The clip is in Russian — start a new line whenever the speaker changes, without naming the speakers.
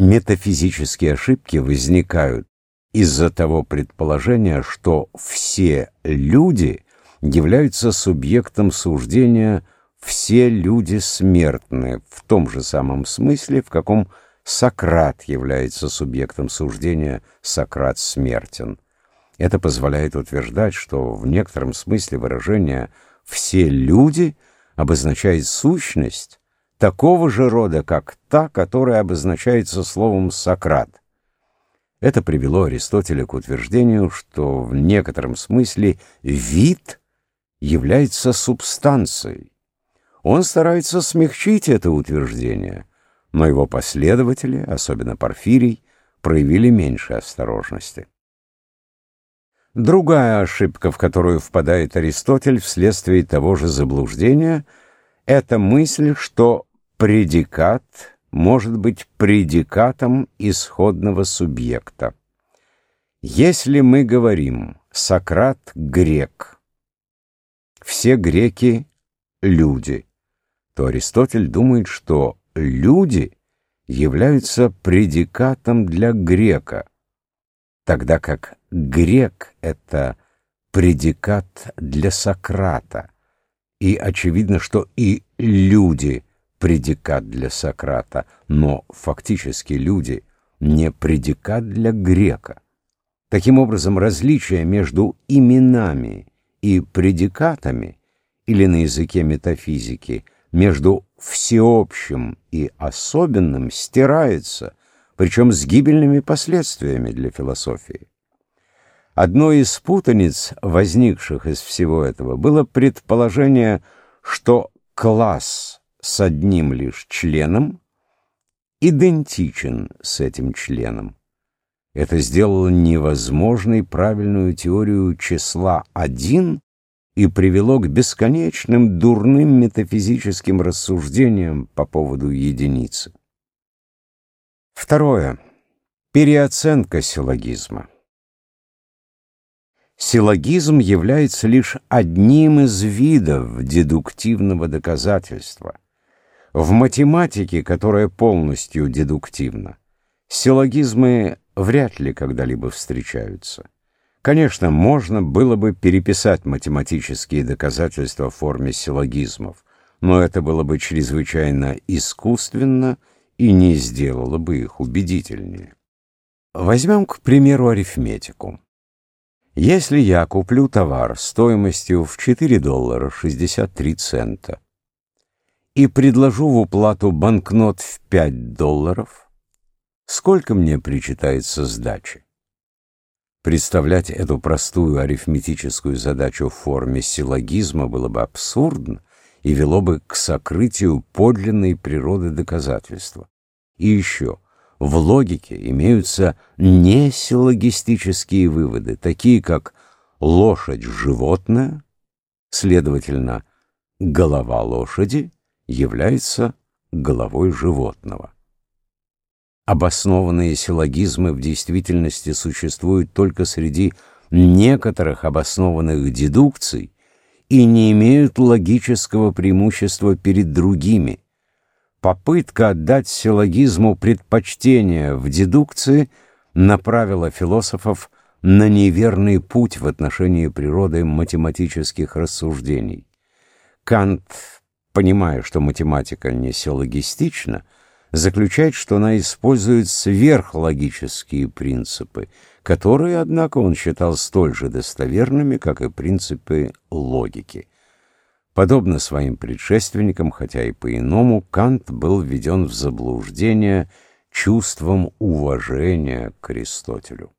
Метафизические ошибки возникают из-за того предположения, что все люди являются субъектом суждения «все люди смертны» в том же самом смысле, в каком Сократ является субъектом суждения «Сократ смертен». Это позволяет утверждать, что в некотором смысле выражение «все люди» обозначает сущность такого же рода, как та, которая обозначается словом «Сократ». Это привело Аристотеля к утверждению, что в некотором смысле вид является субстанцией. Он старается смягчить это утверждение, но его последователи, особенно Порфирий, проявили меньше осторожности. Другая ошибка, в которую впадает Аристотель вследствие того же заблуждения, это мысль, что предикат может быть предикатом исходного субъекта. Если мы говорим «Сократ — грек», все греки — люди, то Аристотель думает, что люди являются предикатом для грека, тогда как грек — это предикат для Сократа, и очевидно, что и люди — предикат для Сократа, но фактически люди не предикат для грека. Таким образом, различие между именами и предикатами, или на языке метафизики, между всеобщим и особенным стирается, причем с гибельными последствиями для философии. Одной из путаниц, возникших из всего этого, было предположение, что класс с одним лишь членом идентичен с этим членом. Это сделало невозможной правильную теорию числа 1 и привело к бесконечным дурным метафизическим рассуждениям по поводу единицы. Второе. Переоценка силлогизма. Силлогизм является лишь одним из видов дедуктивного доказательства – в математике, которая полностью дедуктивна, силлогизмы вряд ли когда-либо встречаются. Конечно, можно было бы переписать математические доказательства в форме силлогизмов, но это было бы чрезвычайно искусственно и не сделало бы их убедительнее. Возьмем, к примеру, арифметику. Если я куплю товар стоимостью в 4 доллара 63 цента, и предложу в уплату банкнот в 5 долларов, сколько мне причитается сдачи? Представлять эту простую арифметическую задачу в форме силлогизма было бы абсурдно и вело бы к сокрытию подлинной природы доказательства. И еще, в логике имеются несиллогистические выводы, такие как лошадь – животное, следовательно, голова лошади – является головой животного. Обоснованные силлогизмы в действительности существуют только среди некоторых обоснованных дедукций и не имеют логического преимущества перед другими. Попытка отдать силлогизму предпочтение в дедукции направила философов на неверный путь в отношении природы математических рассуждений. Кант понимая, что математика не силлогистична, заключает, что она использует сверхлогические принципы, которые, однако, он считал столь же достоверными, как и принципы логики. Подобно своим предшественникам, хотя и по-иному, Кант был введен в заблуждение чувством уважения к Аристотелю.